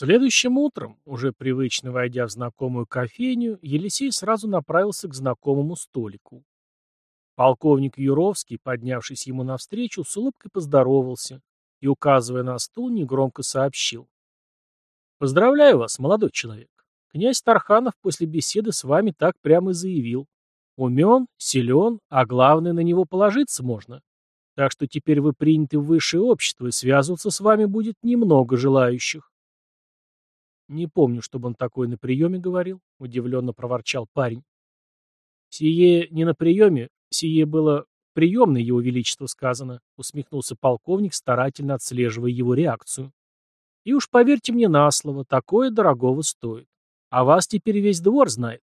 Следующим утром, уже привычно войдя в знакомую кофейню, Елисей сразу направился к знакомому столику. Полковник Юровский, поднявшись ему навстречу, с улыбкой поздоровался и, указывая на стул, негромко сообщил. «Поздравляю вас, молодой человек. Князь Тарханов после беседы с вами так прямо заявил. Умен, силен, а главное, на него положиться можно. Так что теперь вы приняты в высшее общество, и связываться с вами будет немного желающих. Не помню, чтобы он такое на приеме говорил, удивленно проворчал парень. Сие не на приеме, сие было приемное его величество сказано, усмехнулся полковник, старательно отслеживая его реакцию. И уж поверьте мне на слово, такое дорогого стоит. А вас теперь весь двор знает.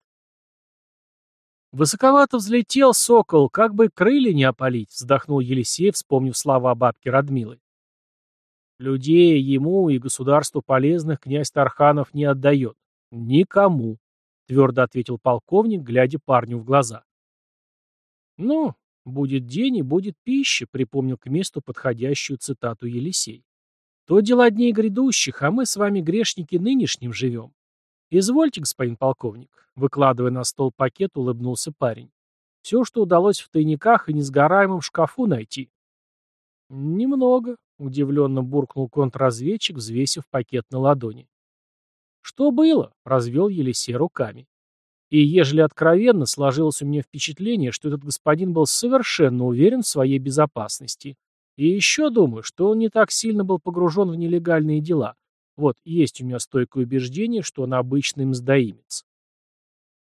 Высоковато взлетел сокол, как бы крылья не опалить, вздохнул Елисей, вспомнив слова бабки Радмилы. Людей ему и государству полезных князь Тарханов не отдает. Никому, твердо ответил полковник, глядя парню в глаза. Ну, будет день и будет пища, припомнил к месту подходящую цитату Елисей. То дела дней грядущих, а мы с вами, грешники, нынешним живем. Извольте, господин полковник, выкладывая на стол пакет, улыбнулся парень. Все, что удалось в тайниках и несгораемом шкафу найти. Немного, Удивленно буркнул контрразведчик, взвесив пакет на ладони. «Что было?» — развел Елисей руками. И, ежели откровенно, сложилось у меня впечатление, что этот господин был совершенно уверен в своей безопасности. И еще думаю, что он не так сильно был погружен в нелегальные дела. Вот, есть у меня стойкое убеждение, что он обычный мздоимец.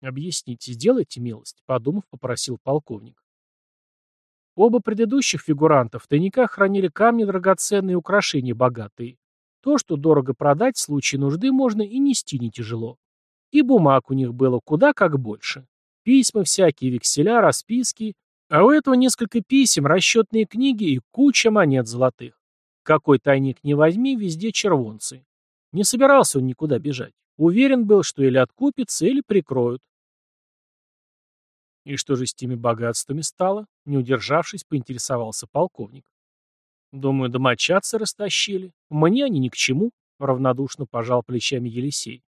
«Объясните, сделайте милость», — подумав, попросил полковник. Оба предыдущих фигуранта в тайниках хранили камни драгоценные и украшения богатые. То, что дорого продать в случае нужды, можно и нести не тяжело. И бумаг у них было куда как больше. Письма всякие, векселя, расписки. А у этого несколько писем, расчетные книги и куча монет золотых. Какой тайник не возьми, везде червонцы. Не собирался он никуда бежать. Уверен был, что или откупится, или прикроют. И что же с теми богатствами стало? Не удержавшись, поинтересовался полковник. Думаю, домочадцы растащили. Мне они ни к чему, равнодушно пожал плечами Елисей.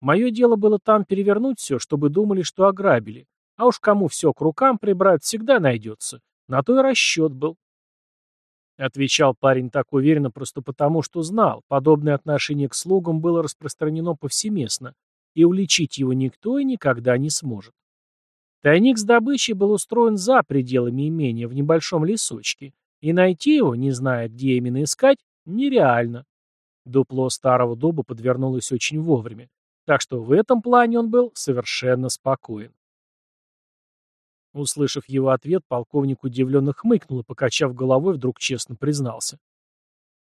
Мое дело было там перевернуть все, чтобы думали, что ограбили. А уж кому все к рукам прибрать всегда найдется. На то и расчет был. Отвечал парень так уверенно просто потому, что знал, подобное отношение к слугам было распространено повсеместно, и уличить его никто и никогда не сможет. Тайник с добычей был устроен за пределами имения, в небольшом лесочке, и найти его, не зная, где именно искать, нереально. Дупло старого дуба подвернулось очень вовремя, так что в этом плане он был совершенно спокоен. Услышав его ответ, полковник удивленно хмыкнул и, покачав головой, вдруг честно признался.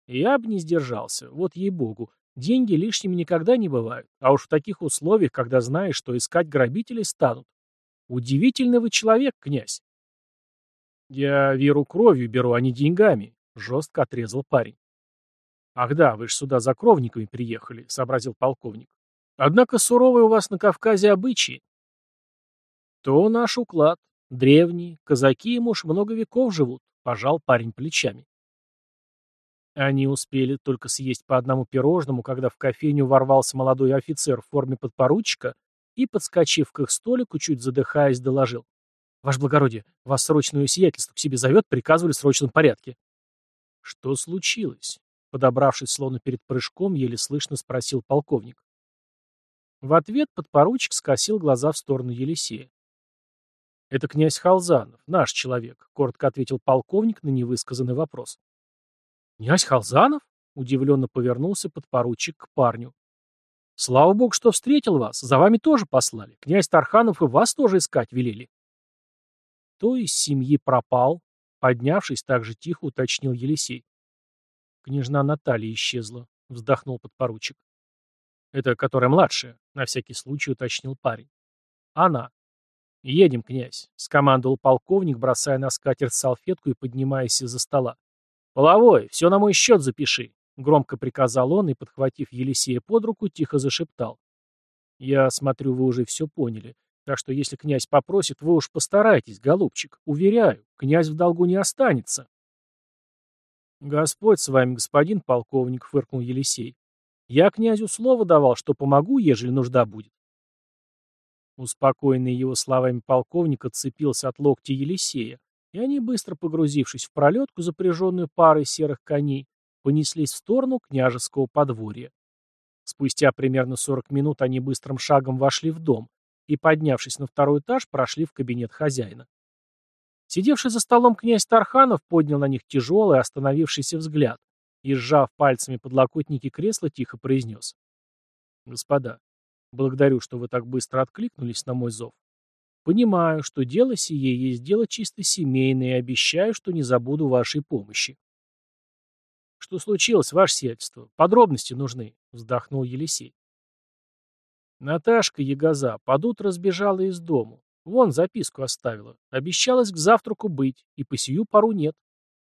«Я бы не сдержался, вот ей-богу, деньги лишними никогда не бывают, а уж в таких условиях, когда знаешь, что искать грабителей станут, Удивительный вы человек, князь. Я веру кровью беру, а не деньгами, жестко отрезал парень. Ах да, вы же сюда за кровниками приехали, сообразил полковник. Однако суровые у вас на Кавказе обычаи. То наш уклад. Древний, казаки ему уж много веков живут, пожал парень плечами. Они успели только съесть по одному пирожному, когда в кофейню ворвался молодой офицер в форме подпоручика и, подскочив к их столику, чуть задыхаясь, доложил. «Ваше благородие, вас срочное сиятельство к себе зовет, приказывали в срочном порядке». «Что случилось?» Подобравшись, словно перед прыжком, еле слышно спросил полковник. В ответ подпоручик скосил глаза в сторону Елисея. «Это князь Халзанов, наш человек», — коротко ответил полковник на невысказанный вопрос. «Князь Халзанов?» — удивленно повернулся подпоручик к парню. Слава богу, что встретил вас. За вами тоже послали. Князь Тарханов и вас тоже искать велели. То из семьи пропал? Поднявшись, так же тихо уточнил Елисей. Княжна Наталья исчезла, вздохнул подпоручик. Это которая младшая, на всякий случай уточнил парень. Она. Едем, князь, скомандовал полковник, бросая на скатерть салфетку и поднимаясь из-за стола. Половой, все на мой счет запиши. Громко приказал он и, подхватив Елисея под руку, тихо зашептал. «Я смотрю, вы уже все поняли. Так что, если князь попросит, вы уж постарайтесь, голубчик. Уверяю, князь в долгу не останется». «Господь с вами, господин полковник», — фыркнул Елисей. Я князю слово давал, что помогу, ежели нужда будет. Успокоенный его словами полковник отцепился от локтя Елисея, и они, быстро погрузившись в пролетку, запряженную парой серых коней, понеслись в сторону княжеского подворья. Спустя примерно 40 минут они быстрым шагом вошли в дом и, поднявшись на второй этаж, прошли в кабинет хозяина. Сидевший за столом князь Тарханов поднял на них тяжелый, остановившийся взгляд и, сжав пальцами подлокотники кресла, тихо произнес. «Господа, благодарю, что вы так быстро откликнулись на мой зов. Понимаю, что дело сие есть дело чисто семейное, и обещаю, что не забуду вашей помощи. Что случилось, ваше сиятельство? Подробности нужны, вздохнул Елисей. Наташка Ягоза под утро сбежала из дому. Вон записку оставила. Обещалась к завтраку быть, и по сию пару нет.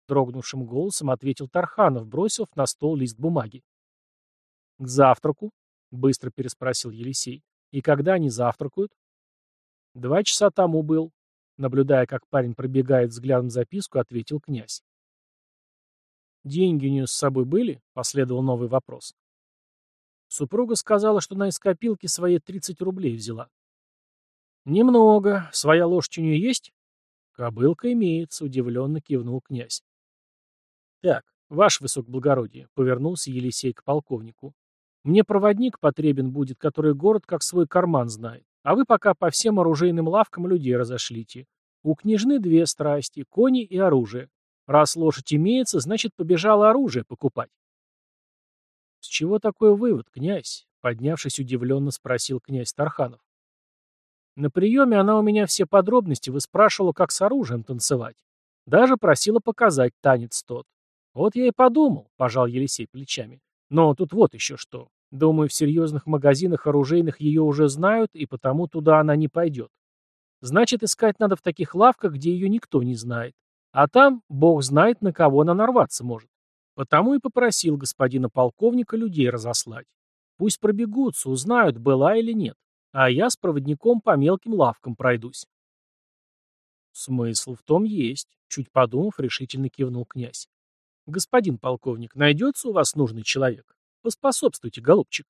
Дрогнувшим голосом ответил Тарханов, бросив на стол лист бумаги. «К завтраку?» — быстро переспросил Елисей. «И когда они завтракают?» «Два часа тому был», — наблюдая, как парень пробегает взглядом записку, ответил князь. «Деньги у нее с собой были?» — последовал новый вопрос. Супруга сказала, что на из копилки свои 30 рублей взяла. «Немного. Своя лошадь у нее есть?» «Кобылка имеется», — удивленно кивнул князь. «Так, ваше высокоблагородие», — повернулся Елисей к полковнику. «Мне проводник потребен будет, который город как свой карман знает. А вы пока по всем оружейным лавкам людей разошлите. У княжны две страсти — кони и оружие. Раз лошадь имеется, значит, побежало оружие покупать. «С чего такой вывод, князь?» — поднявшись удивленно, спросил князь Тарханов. «На приеме она у меня все подробности выспрашивала, как с оружием танцевать. Даже просила показать танец тот. Вот я и подумал», — пожал Елисей плечами. «Но тут вот еще что. Думаю, в серьезных магазинах оружейных ее уже знают, и потому туда она не пойдет. Значит, искать надо в таких лавках, где ее никто не знает. А там, бог знает, на кого она нарваться может. Потому и попросил господина полковника людей разослать. Пусть пробегутся, узнают, была или нет. А я с проводником по мелким лавкам пройдусь. Смысл в том есть, чуть подумав, решительно кивнул князь. Господин полковник, найдется у вас нужный человек? Поспособствуйте, голубчик.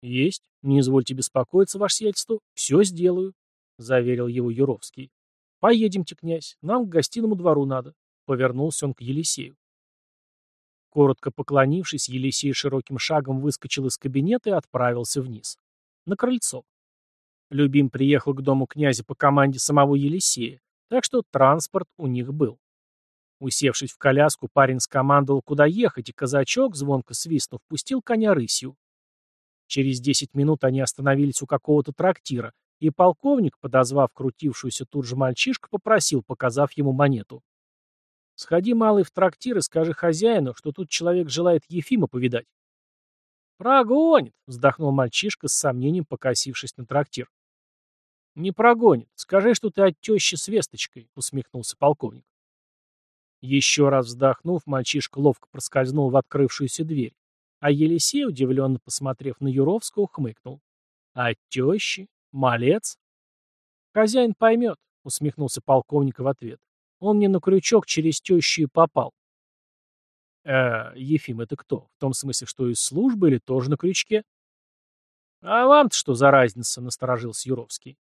Есть. Не извольте беспокоиться, ваше сиятельство. Все сделаю, заверил его Юровский. Поедемте, князь. Нам к гостиному двору надо. Повернулся он к Елисею. Коротко поклонившись, Елисей широким шагом выскочил из кабинета и отправился вниз. На крыльцо. Любим приехал к дому князя по команде самого Елисея, так что транспорт у них был. Усевшись в коляску, парень скомандовал, куда ехать, и казачок, звонко свистнув, пустил коня рысью. Через десять минут они остановились у какого-то трактира, и полковник, подозвав крутившуюся тут же мальчишку, попросил, показав ему монету. «Сходи, малый, в трактир и скажи хозяину, что тут человек желает Ефима повидать». «Прогонит!» — вздохнул мальчишка с сомнением, покосившись на трактир. «Не прогонит. Скажи, что ты от тещи с весточкой», — усмехнулся полковник. Еще раз вздохнув, мальчишка ловко проскользнул в открывшуюся дверь, а Елисей, удивленно посмотрев на Юровского, хмыкнул. «А тещи? Малец?» «Хозяин поймет», — усмехнулся полковник в ответ. «Он мне на крючок через тещу попал». «Э, Ефим, это кто? В том смысле, что из службы или тоже на крючке?» «А вам-то что за разница?» — насторожился Юровский.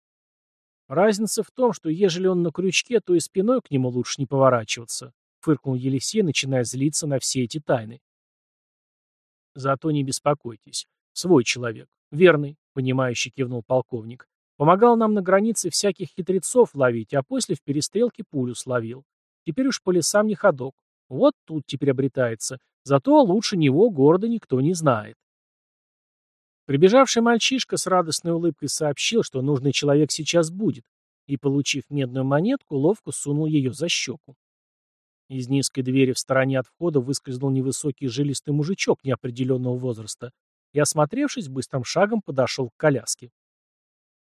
«Разница в том, что ежели он на крючке, то и спиной к нему лучше не поворачиваться», — фыркнул Елисей, начиная злиться на все эти тайны. «Зато не беспокойтесь. Свой человек. Верный», — понимающий кивнул полковник. «Помогал нам на границе всяких хитрецов ловить, а после в перестрелке пулю словил. Теперь уж по лесам не ходок. Вот тут теперь обретается. Зато лучше него города никто не знает». Прибежавший мальчишка с радостной улыбкой сообщил, что нужный человек сейчас будет, и, получив медную монетку, ловко сунул ее за щеку. Из низкой двери в стороне от входа выскользнул невысокий жилистый мужичок неопределенного возраста и, осмотревшись, быстрым шагом подошел к коляске.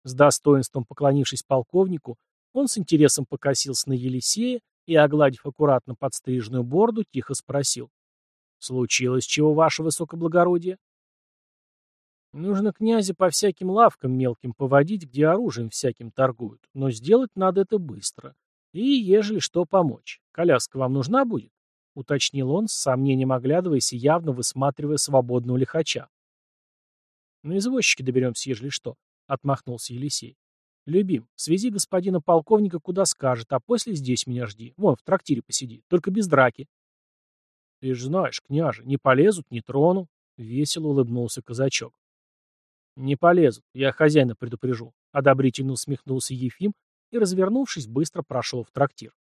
С достоинством поклонившись полковнику, он с интересом покосился на Елисея и, огладив аккуратно подстриженную борду, тихо спросил. «Случилось чего, ваше высокоблагородие?» «Нужно князя по всяким лавкам мелким поводить, где оружием всяким торгуют, но сделать надо это быстро. И, ежели что, помочь. Коляска вам нужна будет? уточнил он, с сомнением оглядываясь и явно высматривая свободного лихача. «На извозчике доберемся, ежели что», — отмахнулся Елисей. «Любим, свези господина полковника куда скажет, а после здесь меня жди. Вон, в трактире посиди, только без драки». «Ты ж знаешь, княже, не полезут, не трону», — весело улыбнулся казачок. «Не полезут, я хозяина предупрежу», — одобрительно усмехнулся Ефим и, развернувшись, быстро прошел в трактир.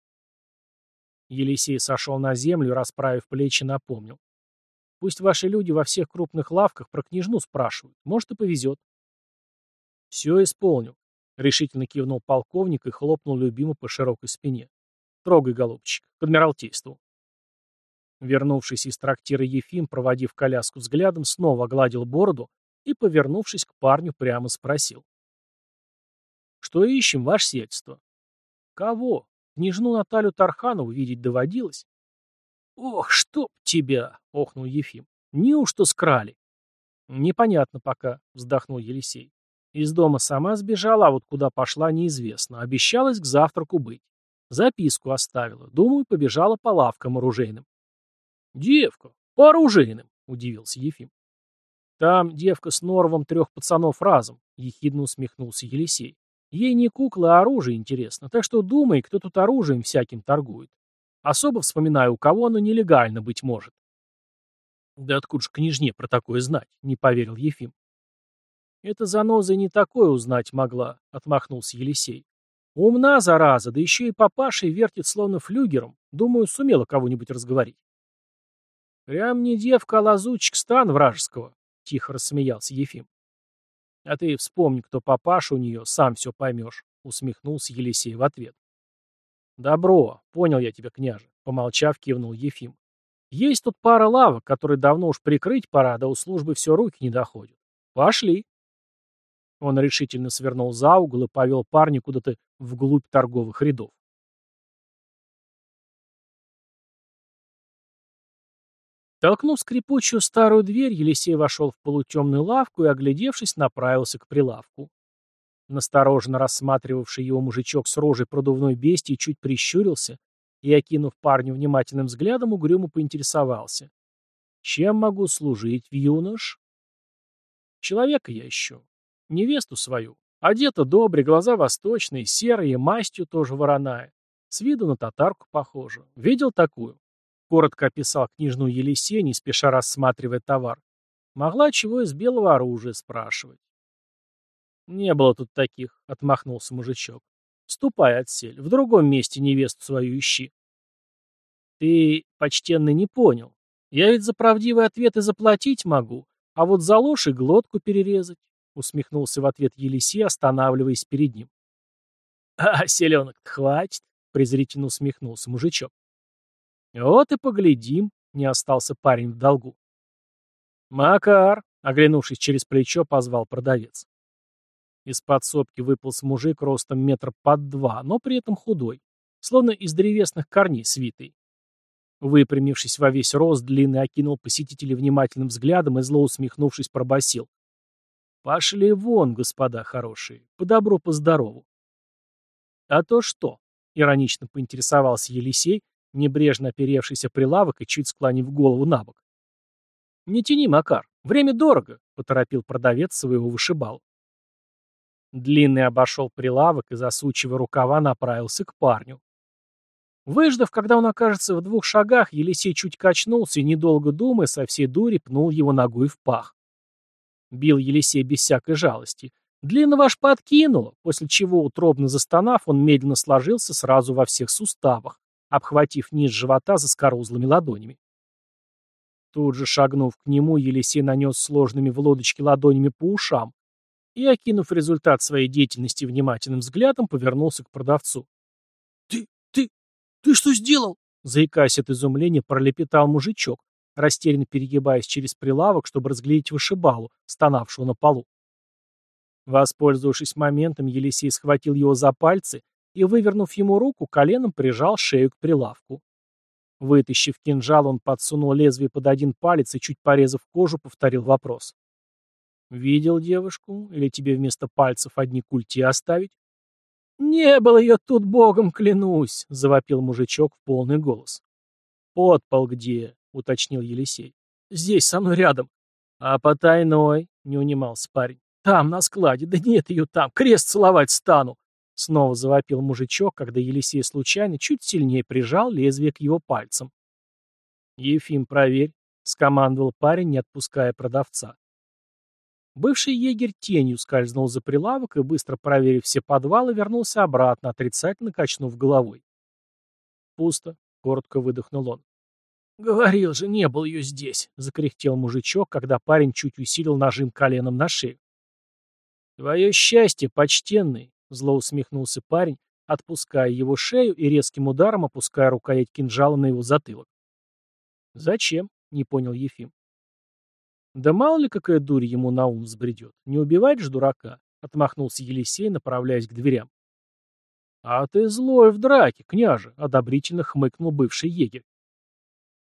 Елисей сошел на землю, расправив плечи, напомнил. «Пусть ваши люди во всех крупных лавках про княжну спрашивают. Может, и повезет». «Все исполню», — решительно кивнул полковник и хлопнул любиму по широкой спине. «Трогай, голубчик, к адмиралтейству». Вернувшись из трактира Ефим, проводив коляску взглядом, снова огладил бороду и, повернувшись к парню, прямо спросил. «Что ищем, ваше сиятельство?» «Кого? Княжну Наталью Тарханову видеть доводилось?» «Ох, чтоб тебя!» — охнул Ефим. «Неужто скрали?» «Непонятно пока», — вздохнул Елисей. «Из дома сама сбежала, а вот куда пошла, неизвестно. Обещалась к завтраку быть. Записку оставила. Думаю, побежала по лавкам оружейным». «Девка, по оружейным!» — удивился Ефим. «Там девка с норовом трех пацанов разом», — ехидно усмехнулся Елисей. «Ей не кукла, а оружие интересно, так что думай, кто тут оружием всяким торгует. Особо вспоминаю, у кого оно нелегально быть может». «Да откуда ж княжне про такое знать?» — не поверил Ефим. «Это заноза не такое узнать могла», — отмахнулся Елисей. «Умна, зараза, да еще и папашей вертит словно флюгером. Думаю, сумела кого-нибудь разговорить». «Прям не девка, а лазутчик стан вражеского», — тихо рассмеялся Ефим. «А ты вспомни, кто папаша у нее, сам все поймешь», — усмехнулся Елисей в ответ. «Добро, понял я тебя, княже», — помолчав, кивнул Ефим. «Есть тут пара лавок, которые давно уж прикрыть пора, да у службы все руки не доходят. Пошли». Он решительно свернул за угол и повел парня куда-то вглубь торговых рядов. Толкнув скрипучую старую дверь, Елисей вошел в полутемную лавку и, оглядевшись, направился к прилавку. Настороженно рассматривавший его мужичок с рожей продувной бестии чуть прищурился и, окинув парню внимательным взглядом, угрюмо поинтересовался. «Чем могу служить, юнош?» «Человека я ищу. Невесту свою. Одета добре, глаза восточные, серые, мастью тоже вороная. С виду на татарку похожа. Видел такую?» Коротко описал книжную Елисей, не спеша рассматривая товар. Могла чего из белого оружия спрашивать. «Не было тут таких», — отмахнулся мужичок. «Ступай, отсель, в другом месте невесту свою ищи». «Ты, почтенный, не понял. Я ведь за правдивый ответ и заплатить могу, а вот за ложь и глотку перерезать», — усмехнулся в ответ Елисей, останавливаясь перед ним. «А, селенок хватит», — презрительно усмехнулся мужичок. «Вот и поглядим», — не остался парень в долгу. «Макар», — оглянувшись через плечо, позвал продавец. Из подсобки выполз мужик ростом метр под два, но при этом худой, словно из древесных корней свитый. Выпрямившись во весь рост, длинный окинул посетителей внимательным взглядом и, зло усмехнувшись, пробасил: «Пошли вон, господа хорошие, по добру, по здорову». «А то что?» — иронично поинтересовался Елисей, небрежно оперевшийся прилавок и чуть склонив голову на бок. «Не тяни, Макар, время дорого», — поторопил продавец своего вышибал. Длинный обошел прилавок и, засучивая рукава, направился к парню. Выждав, когда он окажется в двух шагах, Елисей чуть качнулся и, недолго думая, со всей дури пнул его ногой в пах. Бил Елисей без всякой жалости. Длинного аж подкинуло, после чего, утробно застонав, он медленно сложился сразу во всех суставах, обхватив низ живота за скорузлыми ладонями. Тут же, шагнув к нему, Елисей нанес сложными в лодочке ладонями по ушам и, окинув результат своей деятельности внимательным взглядом, повернулся к продавцу. «Ты, ты, ты что сделал?» Заикаясь от изумления, пролепетал мужичок, растерянно перегибаясь через прилавок, чтобы разглядеть вышибалу, стонавшего на полу. Воспользовавшись моментом, Елисей схватил его за пальцы и, вывернув ему руку, коленом прижал шею к прилавку. Вытащив кинжал, он подсунул лезвие под один палец и, чуть порезав кожу, повторил вопрос. «Видел девушку? Или тебе вместо пальцев одни культи оставить?» «Не было ее тут, богом клянусь!» — завопил мужичок в полный голос. «Подпол где?» — уточнил Елисей. «Здесь, со мной рядом». «А потайной?» — не унимался парень. «Там, на складе. Да нет ее там. Крест целовать стану!» Снова завопил мужичок, когда Елисей случайно чуть сильнее прижал лезвие к его пальцам. «Ефим, проверь», — скомандовал парень, не отпуская продавца. Бывший егерь тенью скользнул за прилавок и, быстро проверив все подвалы, вернулся обратно, отрицательно качнув головой. «Пусто», — коротко выдохнул он. «Говорил же, не был ее здесь», — закряхтел мужичок, когда парень чуть усилил нажим коленом на шею. «Твое счастье, почтенный», — зло усмехнулся парень, отпуская его шею и резким ударом опуская рукоять кинжала на его затылок. «Зачем?» — не понял Ефим. «Да мало ли какая дурь ему на ум взбредет. Не убивать же дурака», — отмахнулся Елисей, направляясь к дверям. «А ты злой в драке, княже», — одобрительно хмыкнул бывший егерь.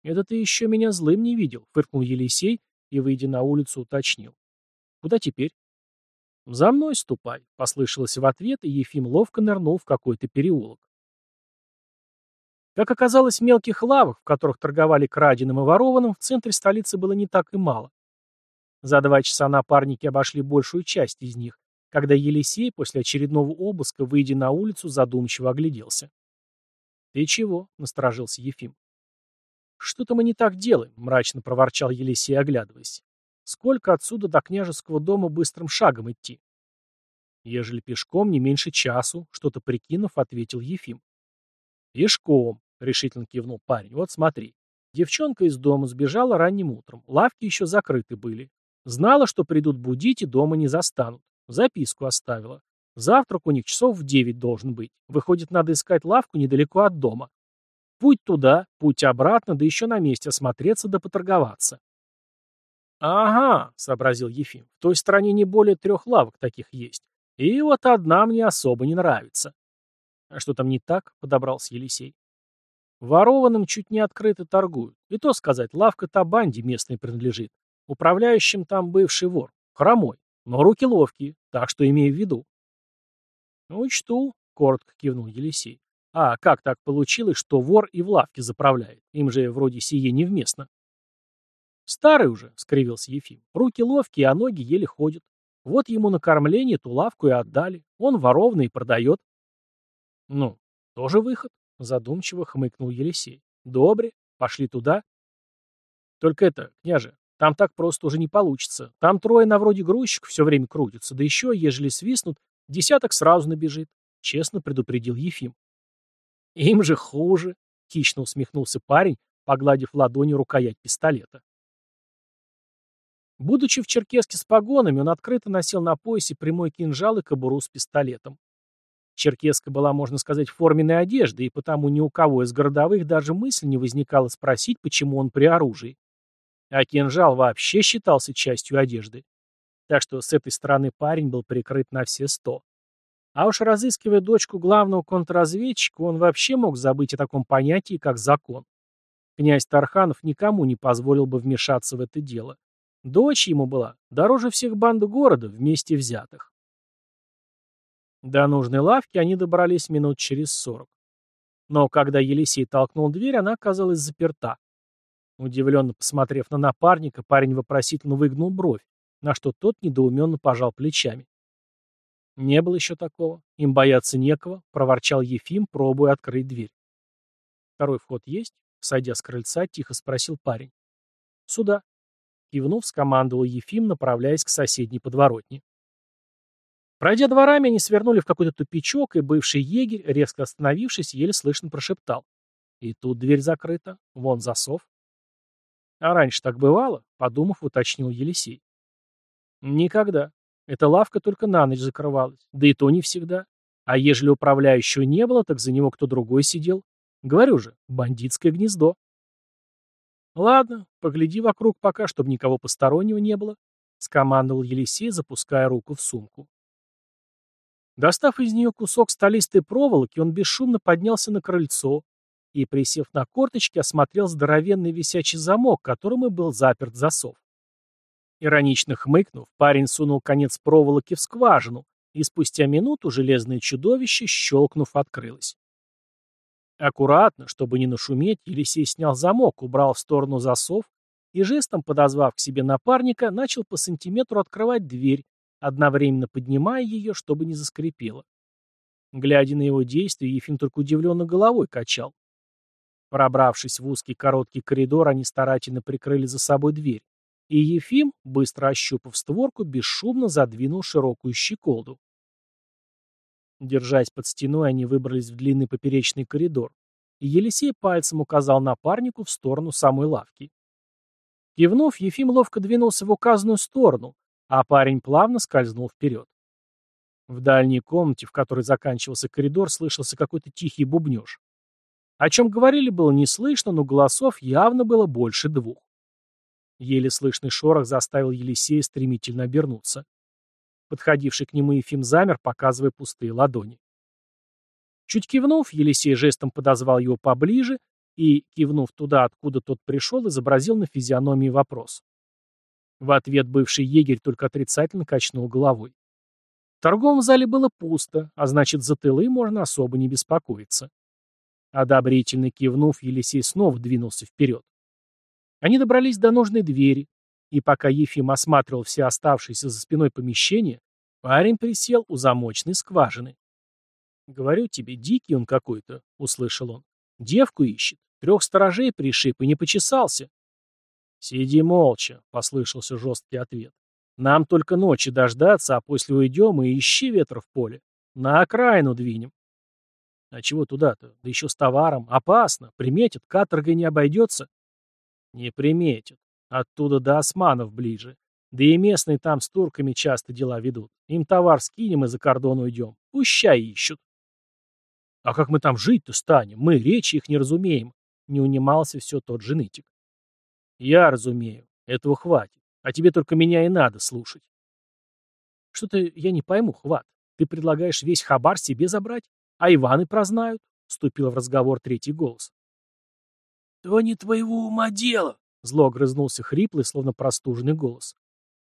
«Это ты еще меня злым не видел», — фыркнул Елисей и, выйдя на улицу, уточнил. «Куда теперь?» «За мной ступай», — послышалось в ответ, и Ефим ловко нырнул в какой-то переулок. Как оказалось, мелких лавок, в которых торговали краденым и ворованным, в центре столицы было не так и мало. За два часа напарники обошли большую часть из них, когда Елисей после очередного обыска, выйдя на улицу, задумчиво огляделся. «Ты чего?» — насторожился Ефим. «Что-то мы не так делаем», — мрачно проворчал Елисей, оглядываясь. «Сколько отсюда до княжеского дома быстрым шагом идти?» «Ежели пешком, не меньше часу», — что-то прикинув, ответил Ефим. «Пешком», — решительно кивнул парень. «Вот смотри. Девчонка из дома сбежала ранним утром. Лавки еще закрыты были. Знала, что придут будить и дома не застанут. Записку оставила. Завтрак у них часов в девять должен быть. Выходит, надо искать лавку недалеко от дома. Путь туда, путь обратно, да еще на месте осмотреться да поторговаться. «Ага», — сообразил Ефим, — «в той стране не более трех лавок таких есть. И вот одна мне особо не нравится». «А что там не так?» — подобрался Елисей. Ворованным чуть не открыто торгуют. И то сказать, лавка-то банде местной принадлежит. Управляющим там бывший вор, хромой, но руки ловкие, так что имей в виду. Ну, «Учту», — коротко кивнул Елисей. «А как так получилось, что вор и в лавке заправляет? Им же вроде сие невместно». «Старый уже», — скривился Ефим. «Руки ловкие, а ноги еле ходят. Вот ему на кормление ту лавку и отдали. Он воровный и продает». «Ну, тоже выход», — задумчиво хмыкнул Елисей. «Добре, пошли туда». «Только это, княже, там так просто уже не получится. Там трое на вроде грузчик все время крутятся, да еще, ежели свистнут, десяток сразу набежит, — честно предупредил Ефим. Им же хуже, — хищно усмехнулся парень, погладив ладонью рукоять пистолета. Будучи в Черкеске с погонами, он открыто носил на поясе прямой кинжал и кобуру с пистолетом. Черкеска была, можно сказать, форменной одеждой, и потому ни у кого из городовых даже мысли не возникало спросить, почему он при оружии. А кинжал вообще считался частью одежды. Так что с этой стороны парень был прикрыт на все сто. А уж разыскивая дочку главного контрразведчика, он вообще мог забыть о таком понятии, как закон. Князь Тарханов никому не позволил бы вмешаться в это дело. Дочь ему была дороже всех банд города, вместе взятых. До нужной лавки они добрались минут через сорок. Но когда Елисей толкнул дверь, она оказалась заперта. Удивленно посмотрев на напарника, парень вопросительно выгнул бровь, на что тот недоуменно пожал плечами. «Не было еще такого. Им бояться некого», — проворчал Ефим, пробуя открыть дверь. «Второй вход есть?» — сойдя с крыльца, тихо спросил парень. «Сюда», — кивнув, скомандовал Ефим, направляясь к соседней подворотне. Пройдя дворами, они свернули в какой-то тупичок, и бывший егерь, резко остановившись, еле слышно прошептал. «И тут дверь закрыта. Вон засов». А раньше так бывало? Подумав, уточнил Елисей. Никогда. Эта лавка только на ночь закрывалась. Да и то не всегда. А ежели управляющего не было, так за него кто другой сидел. Говорю же, бандитское гнездо. Ладно, погляди вокруг пока, чтобы никого постороннего не было, скомандовал Елисей, запуская руку в сумку. Достав из нее кусок столистой проволоки, он бесшумно поднялся на крыльцо, и, присев на корточки, осмотрел здоровенный висячий замок, которым и был заперт засов. Иронично хмыкнув, парень сунул конец проволоки в скважину, и спустя минуту железное чудовище, щелкнув, открылось. Аккуратно, чтобы не нашуметь, Елисей снял замок, убрал в сторону засов и жестом, подозвав к себе напарника, начал по сантиметру открывать дверь, одновременно поднимая ее, чтобы не заскрипело. Глядя на его действия, Ефим только удивленно головой качал. Пробравшись в узкий короткий коридор, они старательно прикрыли за собой дверь, и Ефим, быстро ощупав створку, бесшумно задвинул широкую щеколду. Держась под стеной, они выбрались в длинный поперечный коридор, и Елисей пальцем указал напарнику в сторону самой лавки. Кивнув, Ефим ловко двинулся в указанную сторону, а парень плавно скользнул вперед. В дальней комнате, в которой заканчивался коридор, слышался какой-то тихий бубнеж. О чем говорили, было не слышно, но голосов явно было больше двух. Еле слышный шорох заставил Елисея стремительно обернуться. Подходивший к нему Ефим замер, показывая пустые ладони. Чуть кивнув, Елисей жестом подозвал его поближе и, кивнув туда, откуда тот пришел, изобразил на физиономии вопрос. В ответ бывший егерь только отрицательно качнул головой. В торговом зале было пусто, а значит, за тылы можно особо не беспокоиться. Одобрительно кивнув, Елисей снова двинулся вперед. Они добрались до нужной двери, и пока Ефим осматривал все оставшиеся за спиной помещения, парень присел у замочной скважины. «Говорю тебе, дикий он какой-то», — услышал он. «Девку ищет. Трех сторожей пришиб и не почесался». «Сиди молча», — послышался жесткий ответ. «Нам только ночи дождаться, а после уйдем и ищи ветра в поле. На окраину двинем». «А чего туда-то? Да еще с товаром. Опасно. Приметят, каторгой не обойдется». «Не приметят. Оттуда до османов ближе. Да и местные там с турками часто дела ведут. Им товар скинем и за кордон уйдем. Пущай ищут». «А как мы там жить-то станем? Мы речи их не разумеем», — не унимался все тот же нытик. Я разумею. Этого хватит. А тебе только меня и надо слушать. Что-то я не пойму, Хват. Ты предлагаешь весь хабар себе забрать? А Иваны прознают? Вступил в разговор третий голос. То не твоего ума дело, зло грызнулся хриплый, словно простуженный голос.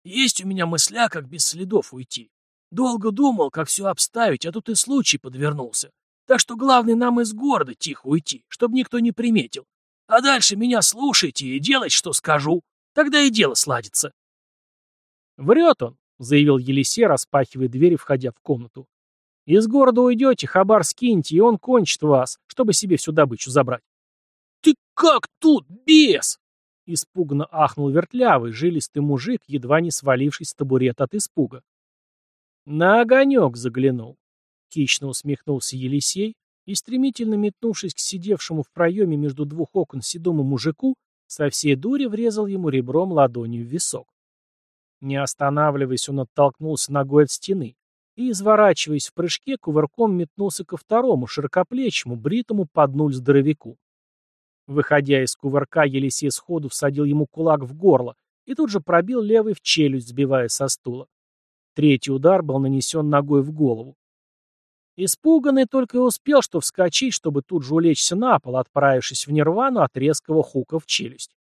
Есть у меня мысля, как без следов уйти. Долго думал, как все обставить, а тут и случай подвернулся. Так что главное нам из города тихо уйти, чтобы никто не приметил. А дальше меня слушайте и делайте, что скажу. Тогда и дело сладится. Врет он, заявил Елисей, распахивая дверь и входя в комнату. Из города уйдете, хабар скиньте, и он кончит вас, чтобы себе всю добычу забрать. Ты как тут, бес? Испуганно ахнул вертлявый, жилистый мужик, едва не свалившись с табурета от испуга. На огонек заглянул. Хищно усмехнулся Елисей, и, стремительно метнувшись к сидевшему в проеме между двух окон седому мужику, со всей дури врезал ему ребром ладонью в висок. Не останавливаясь, он оттолкнулся ногой от стены и, изворачиваясь в прыжке, кувырком метнулся ко второму, широкоплечему, бритому под нуль здоровяку. Выходя из кувырка, Елисей сходу всадил ему кулак в горло и тут же пробил левый в челюсть, сбивая со стула. Третий удар был нанесен ногой в голову. Испуганный только и успел что вскочить, чтобы тут же улечься на пол, отправившись в нирвану от резкого хука в челюсть.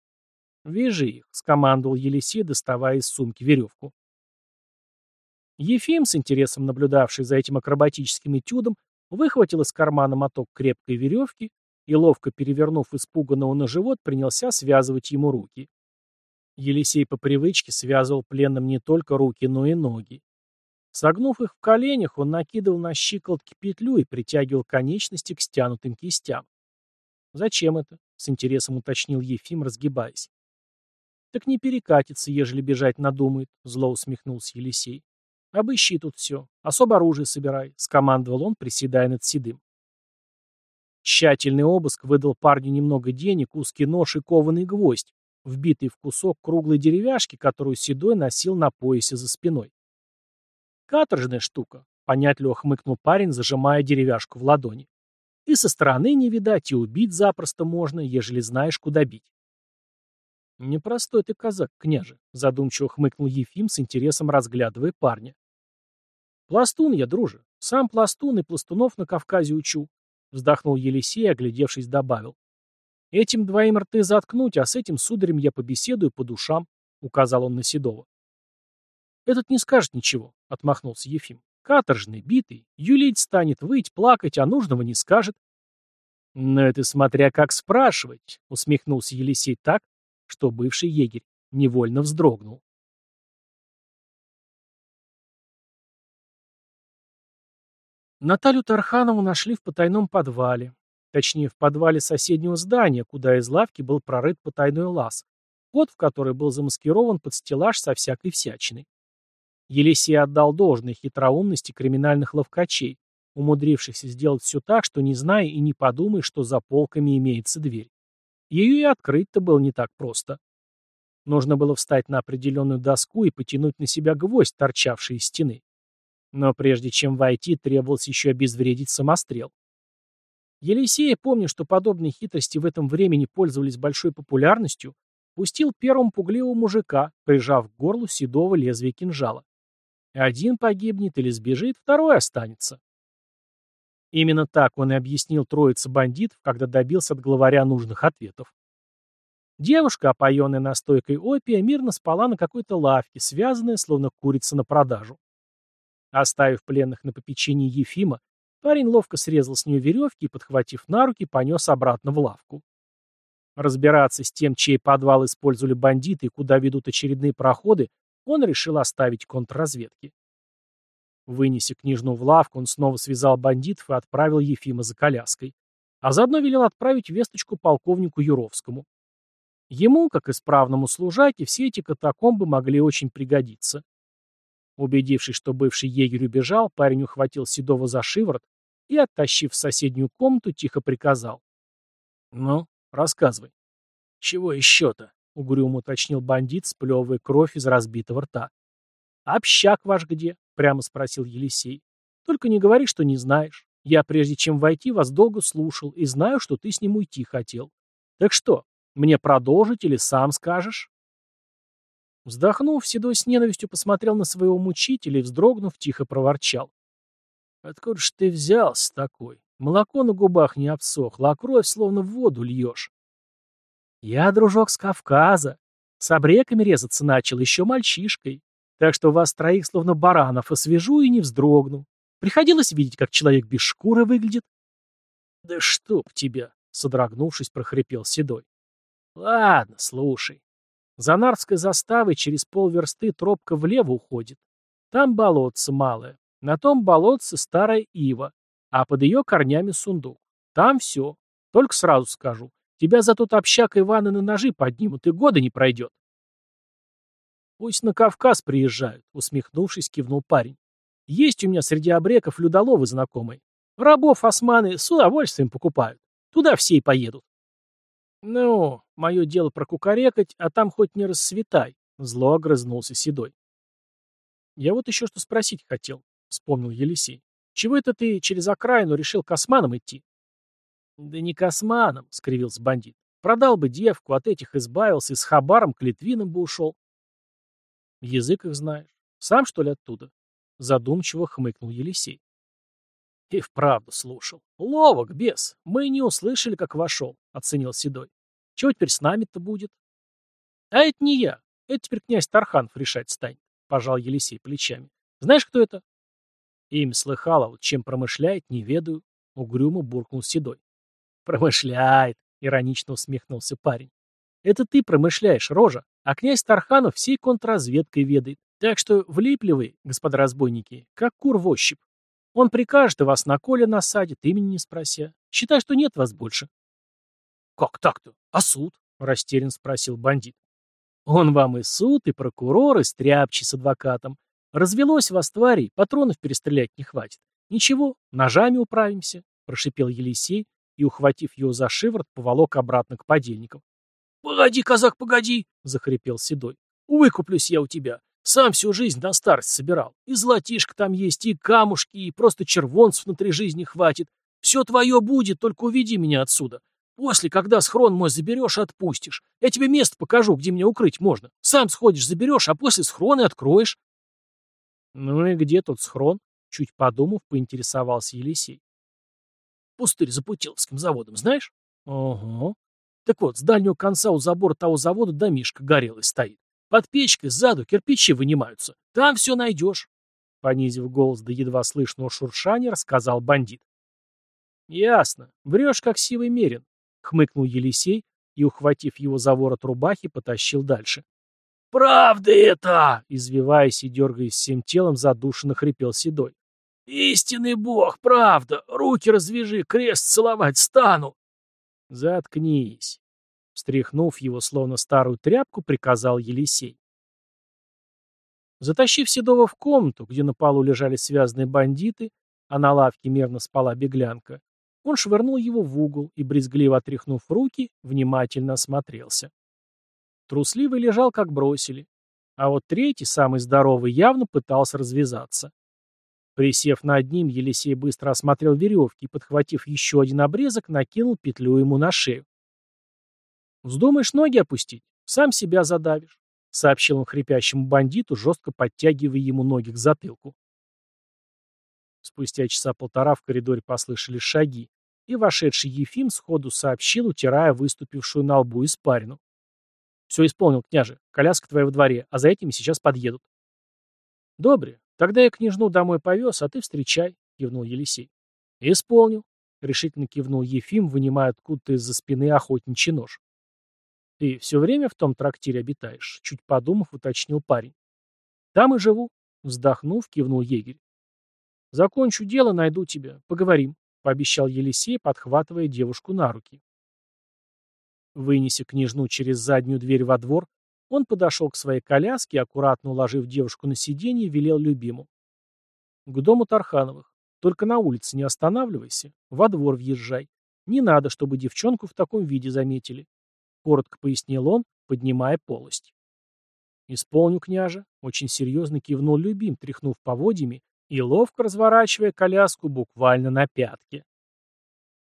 «Вяжи их», — скомандовал Елисей, доставая из сумки веревку. Ефим, с интересом наблюдавший за этим акробатическим этюдом, выхватил из кармана моток крепкой веревки и, ловко перевернув испуганного на живот, принялся связывать ему руки. Елисей по привычке связывал пленным не только руки, но и ноги. Согнув их в коленях, он накидывал на щиколотки петлю и притягивал конечности к стянутым кистям. «Зачем это?» — с интересом уточнил Ефим, разгибаясь. «Так не перекатится, ежели бежать надумает», — зло усмехнулся Елисей. «Обыщи тут все. Особо оружие собирай», — скомандовал он, приседая над седым. Тщательный обыск выдал парню немного денег, узкий нож и кованый гвоздь, вбитый в кусок круглой деревяшки, которую Седой носил на поясе за спиной. Каторжная штука, понятливо хмыкнул парень, зажимая деревяшку в ладони. И со стороны не видать, и убить запросто можно, ежели знаешь, куда бить. Непростой ты казак, княже, задумчиво хмыкнул Ефим с интересом разглядывая парня. Пластун я, друже. Сам пластун и пластунов на Кавказе учу. Вздохнул Елисей, оглядевшись, добавил. Этим двоим рты заткнуть, а с этим сударем я побеседую по душам, указал он на Седова. «Этот не скажет ничего», — отмахнулся Ефим. «Каторжный, битый, юлить станет, выть, плакать, а нужного не скажет». «Но это смотря как спрашивать», — усмехнулся Елисей так, что бывший егерь невольно вздрогнул. Наталью Тарханову нашли в потайном подвале. Точнее, в подвале соседнего здания, куда из лавки был прорыт потайной лаз, вход в который был замаскирован под стеллаж со всякой всячиной. Елисей отдал должное хитроумности криминальных ловкачей, умудрившихся сделать все так, что не зная и не подумай, что за полками имеется дверь. Ее и открыть-то было не так просто. Нужно было встать на определенную доску и потянуть на себя гвоздь, торчавший из стены. Но прежде чем войти, требовалось еще обезвредить самострел. Елисея, помня, что подобные хитрости в этом времени пользовались большой популярностью, пустил первому пугливого мужика, прижав к горлу седого лезвия кинжала. Один погибнет или сбежит, второй останется. Именно так он и объяснил троице бандитов, когда добился от главаря нужных ответов. Девушка, опоенная настойкой опия, мирно спала на какой-то лавке, связанная, словно курица на продажу. Оставив пленных на попечении Ефима, парень ловко срезал с нее веревки и, подхватив на руки, понес обратно в лавку. Разбираться с тем, чей подвал использовали бандиты и куда ведут очередные проходы, он решил оставить контрразведке. Вынеся книжную в лавку, он снова связал бандитов и отправил Ефима за коляской. А заодно велел отправить весточку полковнику Юровскому. Ему, как исправному служаке, все эти катакомбы могли очень пригодиться. Убедившись, что бывший егерь убежал, парень ухватил Седова за шиворот и, оттащив в соседнюю комнату, тихо приказал. «Ну, рассказывай». «Чего еще-то?» — угрюмо уточнил бандит, сплевывая кровь из разбитого рта. «Общак ваш где?» — прямо спросил Елисей. «Только не говори, что не знаешь. Я, прежде чем войти, вас долго слушал и знаю, что ты с ним уйти хотел. Так что, мне продолжить или сам скажешь?» Вздохнув, Седой с ненавистью посмотрел на своего мучителя и, вздрогнув, тихо проворчал. «Откуда ж ты взялся такой? Молоко на губах не обсохло, а кровь словно в воду льешь». «Я, дружок, с Кавказа. С обреками резаться начал еще мальчишкой. Так что вас троих словно баранов освежу и не вздрогну. Приходилось видеть, как человек без шкуры выглядит? Да чтоб тебя, содрогнувшись, прохрипел Седой. Ладно, слушай. За Нарвской заставой через полверсты тропка влево уходит. Там болотце малое. На том болотце старая ива, а под ее корнями сундук. Там все. Только сразу скажу. Тебя за тот общак Ивана на ножи поднимут, и года не пройдет. «Пусть на Кавказ приезжают», — усмехнувшись, кивнул парень. «Есть у меня среди обреков людоловы знакомые. Рабов османы с удовольствием покупают. Туда все и поедут». «Ну, мое дело прокукарекать, а там хоть не рассветай», — зло огрызнулся Седой. «Я вот еще что спросить хотел», — вспомнил Елисей. «Чего это ты через окраину решил к османам идти?» «Да не к османам», — скривился бандит. «Продал бы девку, от этих избавился и с хабаром к Литвинам бы ушел. Язык их знаешь. Сам, что ли, оттуда? Задумчиво хмыкнул Елисей. И вправду слушал. Ловок, бес. Мы не услышали, как вошел, оценил Седой. Чего теперь с нами-то будет? А это не я. Это теперь князь Тарханов решать станет, пожал Елисей плечами. Знаешь, кто это? Имя слыхал, а вот чем промышляет, не ведаю. Угрюмо буркнул Седой. Промышляет, иронично усмехнулся парень. Это ты промышляешь, рожа, а князь Тарханов всей контрразведкой ведает. Так что влипли вы, господа разбойники, как кур в ощупь. Он прикажет, и вас на коле насадит, имени не спрося. Считай, что нет вас больше. Как так-то? А суд? Растерян спросил бандит. Он вам и суд, и прокурор, и стряпчий с адвокатом. Развелось вас, тварей, патронов перестрелять не хватит. Ничего, ножами управимся, прошипел Елисей и, ухватив его за шиворот, поволок обратно к подельникам. «Погоди, казак, погоди!» — захрипел Седой. «Выкуплюсь я у тебя. Сам всю жизнь на старость собирал. И золотишко там есть, и камушки, и просто червонцев внутри жизни хватит. Все твое будет, только уведи меня отсюда. После, когда схрон мой заберешь, отпустишь. Я тебе место покажу, где меня укрыть можно. Сам сходишь, заберешь, а после схрон и откроешь». «Ну и где тут схрон?» — чуть подумав, поинтересовался Елисей. «Пустырь за Путиловским заводом, знаешь?» «Ого. Так вот, с дальнего конца у забора того завода домишка горелый стоит. Под печкой сзаду кирпичи вынимаются. Там все найдешь. Понизив голос до едва слышного шуршания, рассказал бандит. Ясно. Врешь, как сивый мерин, хмыкнул Елисей и, ухватив его за ворот рубахи, потащил дальше. «Правда это!» — извиваясь и дергаясь всем телом, задушенно хрипел Седой. «Истинный бог, правда! Руки развяжи, крест целовать стану!» «Заткнись!» — встряхнув его, словно старую тряпку, приказал Елисей. Затащив Седова в комнату, где на полу лежали связанные бандиты, а на лавке мерно спала беглянка, он швырнул его в угол и, брезгливо отряхнув руки, внимательно осмотрелся. Трусливый лежал, как бросили, а вот третий, самый здоровый, явно пытался развязаться. Присев над ним, Елисей быстро осмотрел веревки и, подхватив еще один обрезок, накинул петлю ему на шею. «Вздумаешь ноги опустить? Сам себя задавишь сообщил он хрипящему бандиту, жестко подтягивая ему ноги к затылку. Спустя часа полтора в коридоре послышались шаги, и вошедший Ефим сходу сообщил, утирая выступившую на лбу испарину. «Все исполнил, княже. Коляска твоя в дворе, а за этими сейчас подъедут». «Добре. Тогда я княжну домой повез, а ты встречай», — кивнул Елисей. «Исполнил», — решительно кивнул Ефим, вынимая откуда-то из-за спины охотничий нож. «Ты все время в том трактире обитаешь?» Чуть подумав, уточнил парень. «Там и живу», — вздохнув, кивнул егерь. «Закончу дело, найду тебя. Поговорим», — пообещал Елисей, подхватывая девушку на руки. Вынеся княжну через заднюю дверь во двор, он подошел к своей коляске, аккуратно уложив девушку на сиденье, велел любиму. «К дому Тархановых. Только на улице не останавливайся. Во двор въезжай. Не надо, чтобы девчонку в таком виде заметили коротко пояснил он, поднимая полость. «Исполню, княже», — очень серьезно кивнул Любим, тряхнув поводьями и ловко разворачивая коляску буквально на пятке.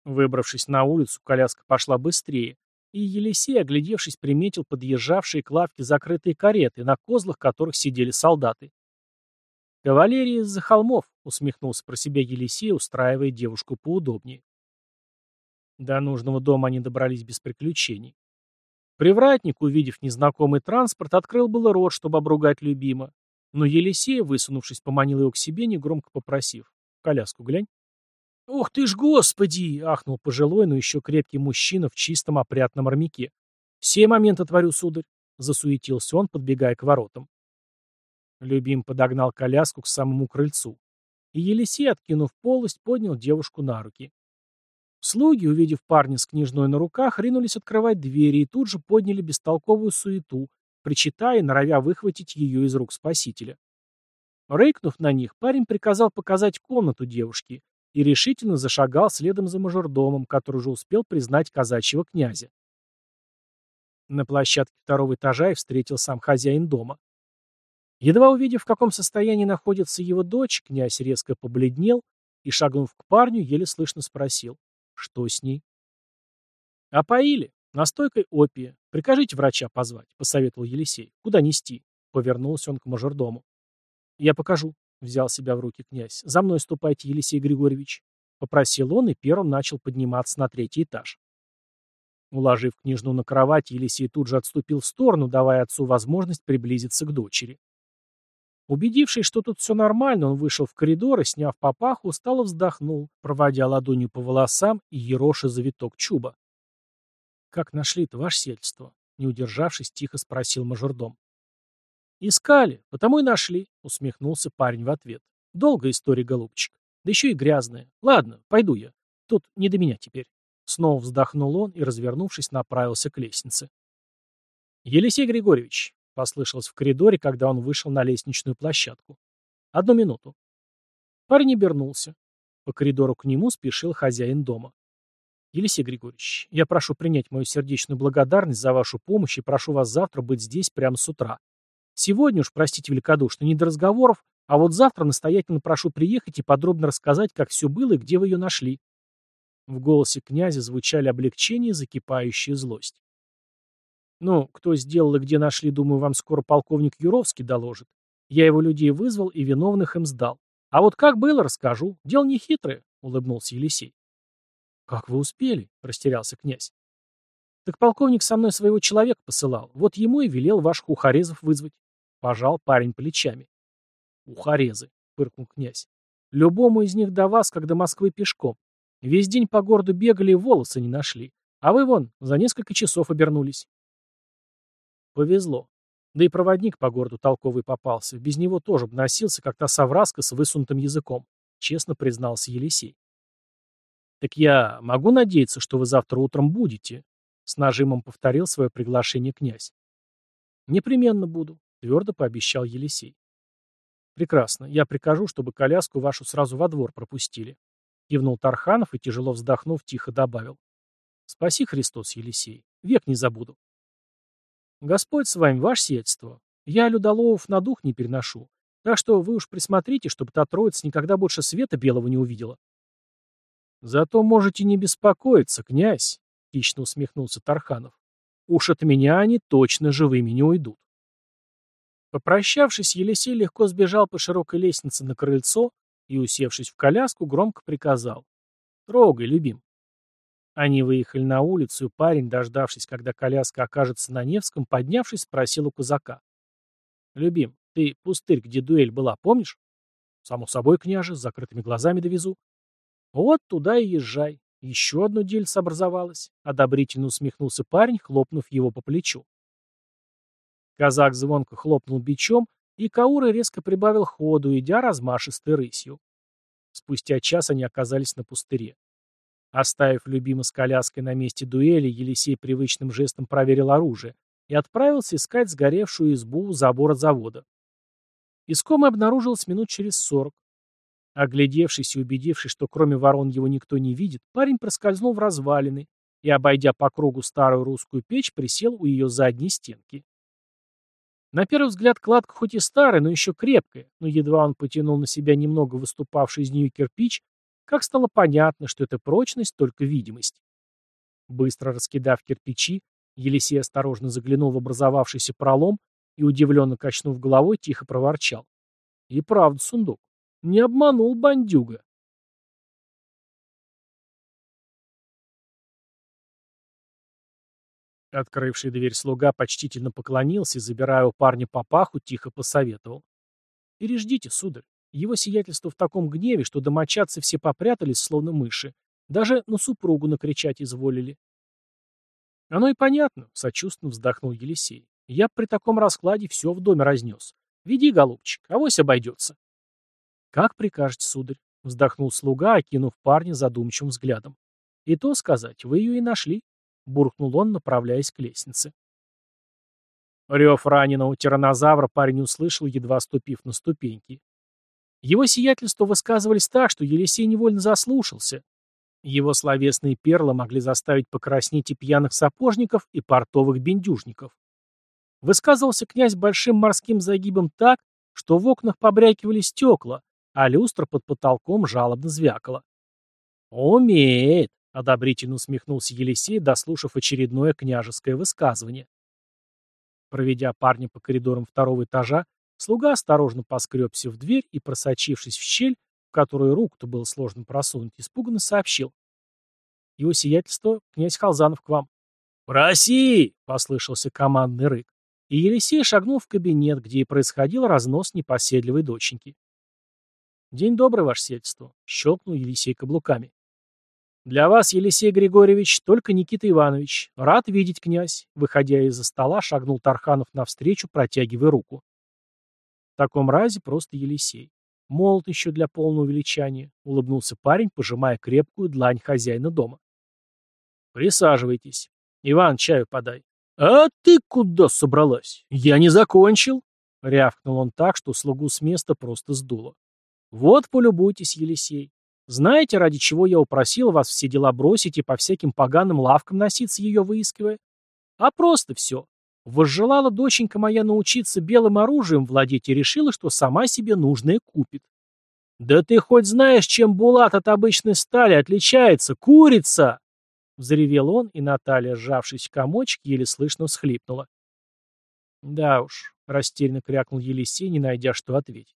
Выбравшись на улицу, коляска пошла быстрее, и Елисей, оглядевшись, приметил подъезжавшие к лавке закрытые кареты, на козлах которых сидели солдаты. «Кавалерия из-за холмов», — усмехнулся про себя Елисей, устраивая девушку поудобнее. До нужного дома они добрались без приключений. Привратник, увидев незнакомый транспорт, открыл было рот, чтобы обругать любима. Но Елисей, высунувшись, поманил его к себе, негромко попросив. «Коляску глянь». «Ух ты ж, господи!» — ахнул пожилой, но еще крепкий мужчина в чистом опрятном армяке. «Все моменты творю, сударь!» — засуетился он, подбегая к воротам. Любим подогнал коляску к самому крыльцу. И Елисей, откинув полость, поднял девушку на руки. Слуги, увидев парня с княжной на руках, ринулись открывать двери и тут же подняли бестолковую суету, причитая и норовя выхватить ее из рук спасителя. Рыкнув на них, парень приказал показать комнату девушки и решительно зашагал следом за мажордомом, который уже успел признать казачьего князя. На площадке второго этажа и встретил сам хозяин дома. Едва увидев, в каком состоянии находится его дочь, князь резко побледнел и, шагнув к парню, еле слышно спросил. Что с ней? Опоили. Настойкой опия. Прикажите врача позвать, посоветовал Елисей. Куда нести? Повернулся он к мажордому. Я покажу, взял себя в руки князь. За мной ступайте, Елисей Григорьевич. Попросил он и первым начал подниматься на третий этаж. Уложив княжну на кровать, Елисей тут же отступил в сторону, давая отцу возможность приблизиться к дочери. Убедившись, что тут все нормально, он вышел в коридор и, сняв папаху, устало вздохнул, проводя ладонью по волосам и ероша завиток чуба. «Как нашли-то, ваше сельство?» — не удержавшись, тихо спросил мажордом. «Искали, потому и нашли», — усмехнулся парень в ответ. «Долгая история, голубчик. Да еще и грязная. Ладно, пойду я. Тут не до меня теперь». Снова вздохнул он и, развернувшись, направился к лестнице. «Елисей Григорьевич, Послышалось в коридоре, когда он вышел на лестничную площадку. «Одну минуту». Парень обернулся. По коридору к нему спешил хозяин дома. «Елисей Григорьевич, я прошу принять мою сердечную благодарность за вашу помощь и прошу вас завтра быть здесь прямо с утра. Сегодня уж, простите великодушно, не до разговоров, а вот завтра настоятельно прошу приехать и подробно рассказать, как все было и где вы ее нашли». В голосе князя звучали облегчение и закипающая злость. Ну, кто сделал и где нашли, думаю, вам скоро полковник Юровский доложит. Я его людей вызвал и виновных им сдал. А вот как было, расскажу. Дело не хитрое, улыбнулся Елисей. Как вы успели? растерялся князь. Так полковник со мной своего человека посылал. Вот ему и велел ваших ухарезов вызвать. Пожал парень плечами. Ухарезы, фыркнул князь. Любому из них до вас, как до Москвы пешком. Весь день по городу бегали и волосы не нашли. А вы вон, за несколько часов обернулись. Повезло. Да и проводник по городу толковый попался. Без него тоже бы носился, как та совраска с высунутым языком, честно признался Елисей. «Так я могу надеяться, что вы завтра утром будете?» С нажимом повторил свое приглашение князь. «Непременно буду», — твердо пообещал Елисей. «Прекрасно. Я прикажу, чтобы коляску вашу сразу во двор пропустили». Кивнул Тарханов и, тяжело вздохнув, тихо добавил. «Спаси, Христос, Елисей. Век не забуду». «Господь с вами, ваше сиятельство. Я людоловов на дух не переношу. Так что вы уж присмотрите, чтобы та троица никогда больше света белого не увидела». «Зато можете не беспокоиться, князь», — хищно усмехнулся Тарханов. «Уж от меня они точно живыми не уйдут». Попрощавшись, Елисей легко сбежал по широкой лестнице на крыльцо и, усевшись в коляску, громко приказал. «Трогай, любим». Они выехали на улицу, и парень, дождавшись, когда коляска окажется на Невском, поднявшись, спросил у казака. «Любим, ты пустырь, где дуэль была, помнишь?» «Само собой, княже, с закрытыми глазами довезу». «Вот туда и езжай. Еще одно дельце образовалось», — одобрительно усмехнулся парень, хлопнув его по плечу. Казак звонко хлопнул бичом, и Каура резко прибавил ходу, идя размашистой рысью. Спустя час они оказались на пустыре. Оставив любима с коляской на месте дуэли, Елисей привычным жестом проверил оружие и отправился искать сгоревшую избу у забора завода. Искомый обнаружилось минут через сорок. Оглядевшись и убедившись, что кроме ворон его никто не видит, парень проскользнул в развалины и, обойдя по кругу старую русскую печь, присел у ее задней стенки. На первый взгляд кладка хоть и старая, но еще крепкая, но едва он потянул на себя немного выступавший из нее кирпич, как стало понятно, что это прочность, только видимость. Быстро раскидав кирпичи, Елисей осторожно заглянул в образовавшийся пролом и, удивленно качнув головой, тихо проворчал. И правда сундук. Не обманул бандюга. Открывший дверь слуга почтительно поклонился и, забирая у парня папаху, тихо посоветовал. «Переждите, сударь. Его сиятельство в таком гневе, что домочадцы все попрятались, словно мыши. Даже на супругу накричать изволили». «Оно и понятно», — сочувственно вздохнул Елисей. «Я при таком раскладе все в доме разнес. Веди, голубчик, авось обойдется». «Как прикажете, сударь», — вздохнул слуга, окинув парня задумчивым взглядом. «И то сказать, вы ее и нашли» буркнул он, направляясь к лестнице. Рев раненого тиранозавра парень услышал, едва ступив на ступеньки. Его сиятельство высказывались так, что Елисей невольно заслушался. Его словесные перлы могли заставить покраснеть и пьяных сапожников, и портовых бендюжников. Высказывался князь большим морским загибом так, что в окнах побрякивали стекла, а люстра под потолком жалобно звякала. «Умеет!» Одобрительно усмехнулся Елисей, дослушав очередное княжеское высказывание. Проведя парня по коридорам второго этажа, слуга осторожно поскребся в дверь и, просочившись в щель, в которую руку-то было сложно просунуть, испуганно сообщил. «Его сиятельство, князь Халзанов к вам». «Проси!» — послышался командный рык. И Елисей шагнул в кабинет, где и происходил разнос непоседливой доченьки. «День добрый, ваше сиятельство», — щелкнул Елисей каблуками. «Для вас, Елисей Григорьевич, только Никита Иванович. Рад видеть, князь». Выходя из-за стола, шагнул Тарханов навстречу, протягивая руку. В таком разе просто Елисей. Молод еще для полного увеличания, улыбнулся парень, пожимая крепкую длань хозяина дома. Присаживайтесь. Иван, чаю подай. А ты куда собралась? Я не закончил. Рявкнул он так, что слугу с места просто сдуло. Вот полюбуйтесь, Елисей. Знаете, ради чего я упросил вас все дела бросить и по всяким поганым лавкам носиться, ее выискивая? А просто все. Возжелала доченька моя научиться белым оружием владеть и решила, что сама себе нужное купит. «Да ты хоть знаешь, чем булат от обычной стали отличается, курица!» Взревел он, и Наталья, сжавшись в комочек, еле слышно всхлипнула. «Да уж», — растерянно крякнул Елисей, не найдя что ответить.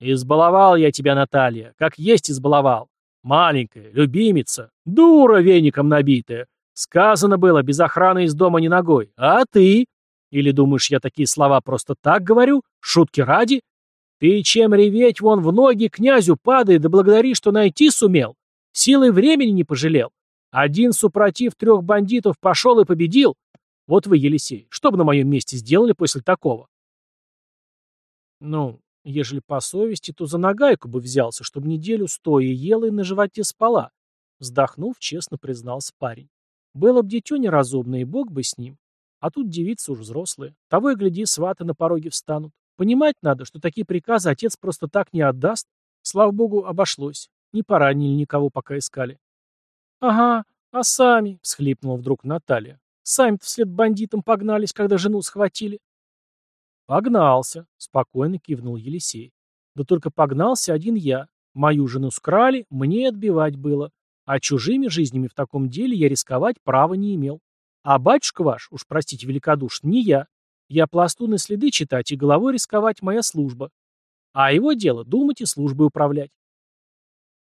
«Избаловал я тебя, Наталья, как есть избаловал. Маленькая, любимица, дура веником набитая. Сказано было, без охраны из дома ни ногой. А ты? Или думаешь, я такие слова просто так говорю? Шутки ради? Ты чем реветь вон в ноги князю падай, да благодари, что найти сумел. Силой времени не пожалел. Один супротив трех бандитов пошел и победил. Вот вы, Елисей, что бы на моем месте сделали после такого? Ну, ежели по совести, то за нагайку бы взялся, чтобы неделю стоя ела и на животе спала. Вздохнув, честно признался парень. Было б дитё неразумное, и бог бы с ним. А тут девицы уж взрослые. Того и гляди, сваты на пороге встанут. Понимать надо, что такие приказы отец просто так не отдаст. Слава богу, обошлось. Не поранили никого, пока искали. «Ага, а сами?» — всхлипнула вдруг Наталья. «Сами-то вслед бандитам погнались, когда жену схватили». «Погнался», — спокойно кивнул Елисей. «Да только погнался один я. Мою жену скрали, мне отбивать было. А чужими жизнями в таком деле я рисковать права не имел. А батюшка ваш, уж простите великодушно, не я. Я пластун следы читать, и головой рисковать моя служба. А его дело — думать и службой управлять.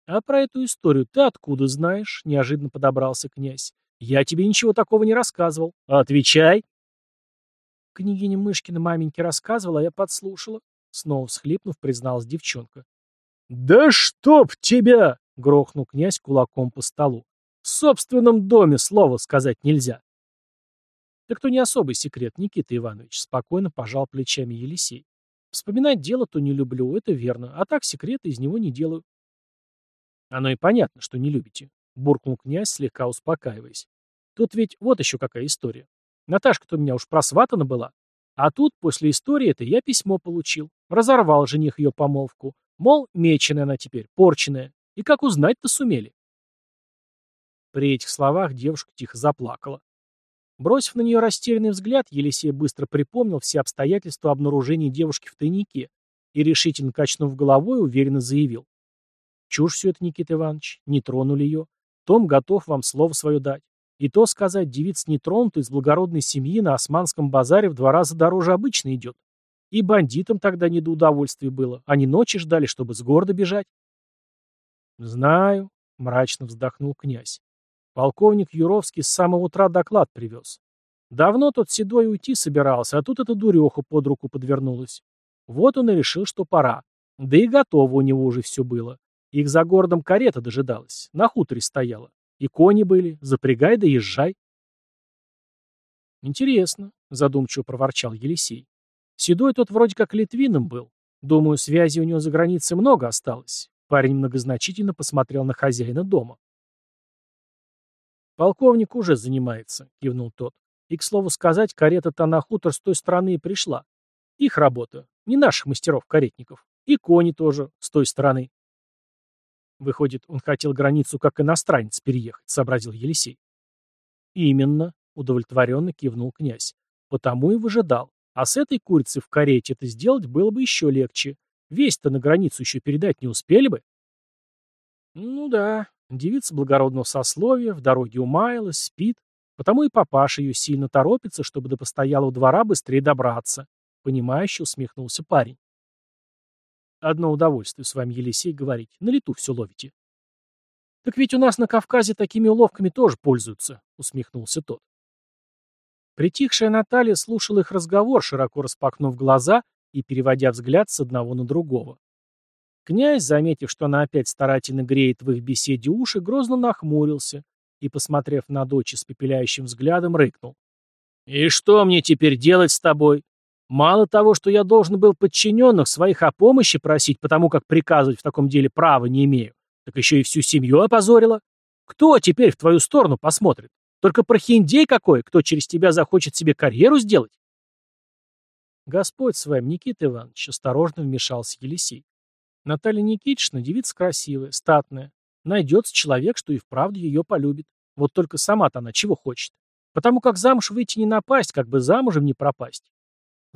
«А про эту историю ты откуда знаешь?» — неожиданно подобрался князь. «Я тебе ничего такого не рассказывал. Отвечай!» Княгиня Мышкина маменьке рассказывала, а я подслушала. Снова всхлипнув, призналась девчонка. «Да чтоб тебя!» — грохнул князь кулаком по столу. «В собственном доме слова сказать нельзя!» «Так то не особый секрет, Никита Иванович», — спокойно пожал плечами Елисей. «Вспоминать дело-то не люблю, это верно, а так секреты из него не делаю». «Оно и понятно, что не любите», — буркнул князь, слегка успокаиваясь. «Тут ведь вот еще какая история. Наташка-то у меня уж просватана была. А тут, после истории этой, я письмо получил. Разорвал жених ее помолвку. Мол, меченая она теперь, порченная. И как узнать-то сумели?» При этих словах девушка тихо заплакала. Бросив на нее растерянный взгляд, Елисей быстро припомнил все обстоятельства обнаружения девушки в тайнике и, решительно качнув головой, уверенно заявил. Чушь все это, Никита Иванович, не тронули ее. Том готов вам слово свое дать. И то сказать, девиц не тронут из благородной семьи на османском базаре в два раза дороже обычно идет. И бандитам тогда не до удовольствия было. Они ночи ждали, чтобы с города бежать. Знаю, мрачно вздохнул князь. Полковник Юровский с самого утра доклад привез. Давно тот седой уйти собирался, а тут эта дуреха под руку подвернулась. Вот он и решил, что пора. Да и готово у него уже все было. Их за городом карета дожидалась, на хуторе стояла. И кони были, запрягай да езжай. Интересно, задумчиво проворчал Елисей. Седой тот вроде как литвином был. Думаю, связи у него за границей много осталось. Парень многозначительно посмотрел на хозяина дома. «Полковник уже занимается», — кивнул тот. «И, к слову сказать, карета-то на хутор с той стороны и пришла. Их работа, не наших мастеров-каретников. И кони тоже с той стороны». Выходит, он хотел границу как иностранец переехать, сообразил Елисей. Именно, удовлетворенно кивнул князь. Потому и выжидал. А с этой курицей в карете это сделать было бы еще легче. Весть-то на границу еще передать не успели бы. Ну да, девица благородного сословия, в дороге умаялась, спит. Потому и папаша ее сильно торопится, чтобы до постоялого двора быстрее добраться. Понимающе усмехнулся парень. Одно удовольствие с вами, Елисей, говорить. На лету все ловите. Так ведь у нас на Кавказе такими уловками тоже пользуются, усмехнулся тот. Притихшая Наталья слушала их разговор, широко распахнув глаза и переводя взгляд с одного на другого. Князь, заметив, что она опять старательно греет в их беседе уши, грозно нахмурился и, посмотрев на дочь с пепеляющим взглядом, рыкнул. «И что мне теперь делать с тобой? Мало того, что я должен был подчиненных своих о помощи просить, потому как приказывать в таком деле права не имею, так еще и всю семью опозорила. Кто теперь в твою сторону посмотрит? Только прохиндей какой, кто через тебя захочет себе карьеру сделать? Господь с вами, Никита Иванович, осторожно вмешался Елисей. Наталья Никитична девица красивая, статная. Найдется человек, что и вправду ее полюбит. Вот только сама-то она чего хочет. Потому как замуж выйти не напасть, как бы замужем не пропасть.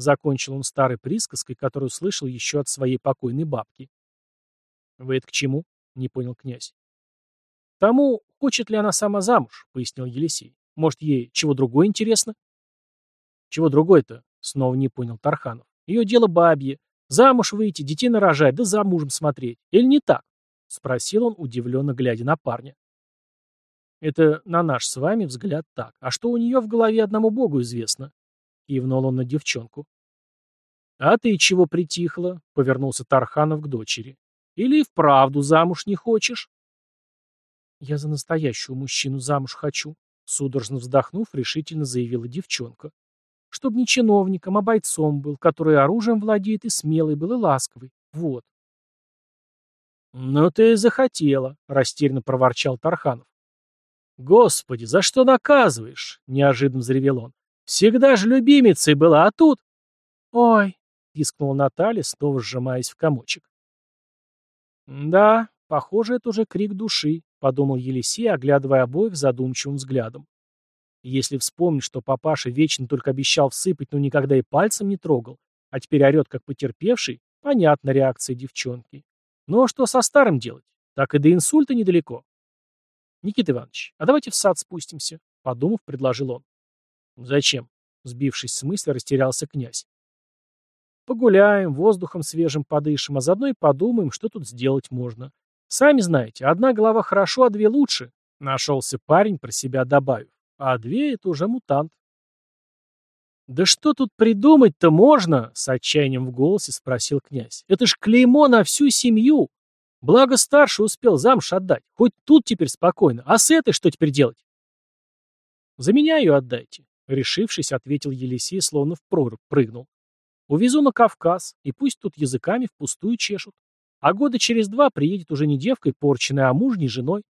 Закончил он старой присказкой, которую слышал еще от своей покойной бабки. «Вы это к чему?» — не понял князь. «Тому, хочет ли она сама замуж», — пояснил Елисей. «Может, ей чего другое интересно?» «Чего другое-то?» — снова не понял Тарханов. «Ее дело бабье. Замуж выйти, детей нарожать, да за мужем смотреть. Или не так?» — спросил он, удивленно глядя на парня. «Это на наш с вами взгляд так. А что у нее в голове одному богу известно?» Кивнул он на девчонку. «А ты чего притихла?» — повернулся Тарханов к дочери. «Или вправду замуж не хочешь?» Я за настоящего мужчину замуж хочу, судорожно вздохнув, решительно заявила девчонка. Чтоб не чиновником, а бойцом был, который оружием владеет и смелый был, и ласковый. Вот. «Ну ты захотела», — растерянно проворчал Тарханов. «Господи, за что наказываешь?» — неожиданно взревел он. «Всегда же любимицей была, а тут...» «Ой!» — пискнула Наталья, снова сжимаясь в комочек. «Да, похоже, это уже крик души», — подумал Елисей, оглядывая обоих задумчивым взглядом. Если вспомнить, что папаша вечно только обещал всыпать, но никогда и пальцем не трогал, а теперь орет как потерпевший, понятна реакция девчонки. Но что со старым делать? Так и до инсульта недалеко. Никита Иванович, а давайте в сад спустимся, подумав, предложил он. Зачем? Сбившись с мысли, растерялся князь. Погуляем, воздухом свежим подышим, а заодно и подумаем, что тут сделать можно. Сами знаете, одна голова хорошо, а две лучше. Нашелся парень, про себя добавив а две — это уже мутант. «Да что тут придумать-то можно?» — с отчаянием в голосе спросил князь. «Это ж клеймо на всю семью. Благо старший успел замуж отдать. Хоть тут теперь спокойно. А с этой что теперь делать?» «За меня ее отдайте», — решившись, ответил Елисей, словно в прорубь прыгнул. «Увезу на Кавказ, и пусть тут языками впустую чешут. А года через два приедет уже не девкой порченной, а мужней женой.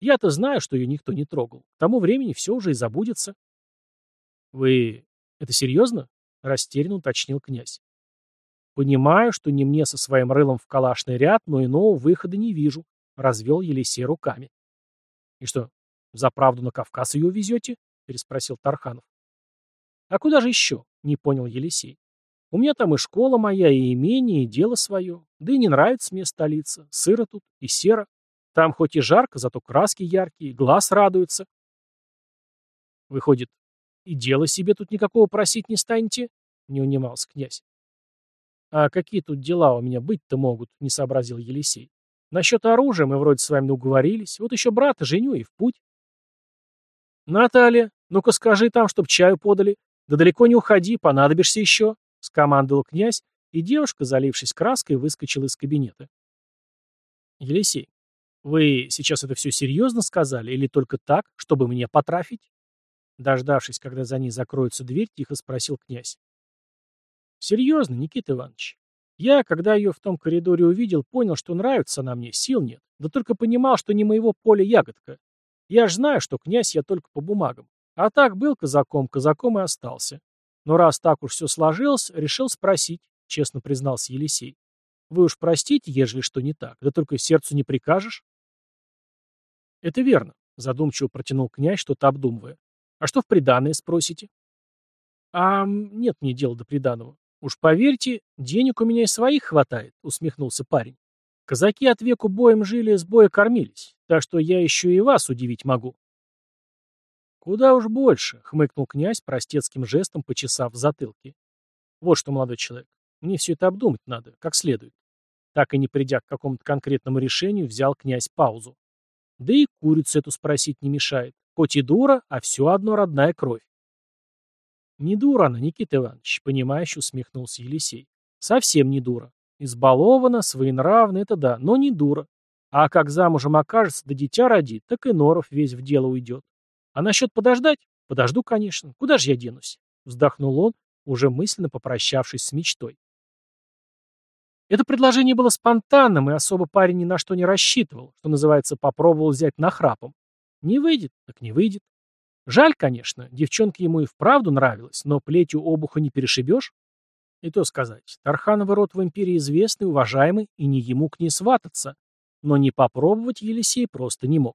Я-то знаю, что ее никто не трогал. К тому времени все уже и забудется. Вы это серьезно? Растерянно уточнил князь. Понимаю, что не мне со своим рылом в калашный ряд, но иного выхода не вижу. Развел Елисей руками. И что, за правду на Кавказ ее увезете? Переспросил Тарханов. А куда же еще? Не понял Елисей. У меня там и школа моя, и имение, и дело свое. Да и не нравится мне столица. Сыро тут и серо. Там хоть и жарко, зато краски яркие, глаз радуется. Выходит, и дела себе тут никакого просить не станете? Не унимался князь. А какие тут дела у меня быть-то могут, не сообразил Елисей. Насчет оружия мы вроде с вами уговорились. Вот еще брата женю и в путь. Наталья, ну-ка скажи там, чтоб чаю подали. Да далеко не уходи, понадобишься еще, скомандовал князь, и девушка, залившись краской, выскочила из кабинета. Елисей, «Вы сейчас это все серьезно сказали или только так, чтобы мне потрафить?» Дождавшись, когда за ней закроется дверь, тихо спросил князь. «Серьезно, Никита Иванович. Я, когда ее в том коридоре увидел, понял, что нравится она мне, сил нет. Да только понимал, что не моего поля ягодка. Я ж знаю, что князь я только по бумагам. А так был казаком, казаком и остался. Но раз так уж все сложилось, решил спросить, честно признался Елисей. Вы уж простите, ежели что не так, да только сердцу не прикажешь. «Это верно», — задумчиво протянул князь, что-то обдумывая. «А что в приданое, спросите?» «А нет мне дела до приданого. Уж поверьте, денег у меня и своих хватает», — усмехнулся парень. «Казаки от веку боем жили, с боя кормились, так что я еще и вас удивить могу». «Куда уж больше», — хмыкнул князь, простецким жестом почесав в затылке. «Вот что, молодой человек, мне все это обдумать надо, как следует». Так и не придя к какому-то конкретному решению, взял князь паузу. Да и курицу эту спросить не мешает. Хоть и дура, а все одно родная кровь. Не дура она, Никита Иванович, понимающе усмехнулся Елисей. Совсем не дура. Избалована, своенравна, это да, но не дура. А как замужем окажется, да дитя родит, так и Норов весь в дело уйдет. А насчет подождать? Подожду, конечно. Куда же я денусь? Вздохнул он, уже мысленно попрощавшись с мечтой. Это предложение было спонтанным, и особо парень ни на что не рассчитывал, что называется, попробовал взять нахрапом. Не выйдет, так не выйдет. Жаль, конечно, девчонке ему и вправду нравилась, но плетью обуха не перешибешь. И то сказать, Тархановый род в империи известный, уважаемый, и не ему к ней свататься. Но не попробовать Елисей просто не мог.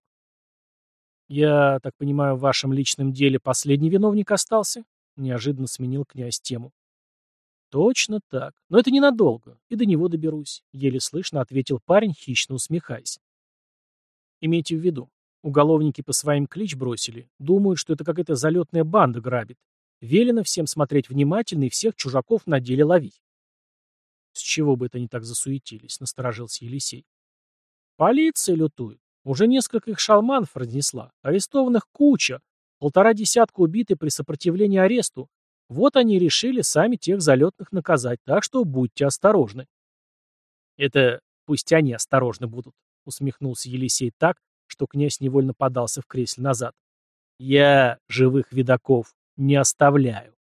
«Я так понимаю, в вашем личном деле последний виновник остался?» Неожиданно сменил князь тему. «Точно так. Но это ненадолго. И до него доберусь», — еле слышно ответил парень, хищно усмехаясь. «Имейте в виду, уголовники по своим клич бросили. Думают, что это какая-то залетная банда грабит. Велено всем смотреть внимательно и всех чужаков на деле ловить». «С чего бы это они так засуетились?» — насторожился Елисей. «Полиция лютует. Уже несколько их шалманов разнесла. Арестованных куча. Полтора десятка убиты при сопротивлении аресту. Вот они и решили сами тех залетных наказать, так что будьте осторожны. Это пусть они осторожны будут, усмехнулся Елисей так, что князь невольно подался в кресле назад. «Я живых видаков не оставляю».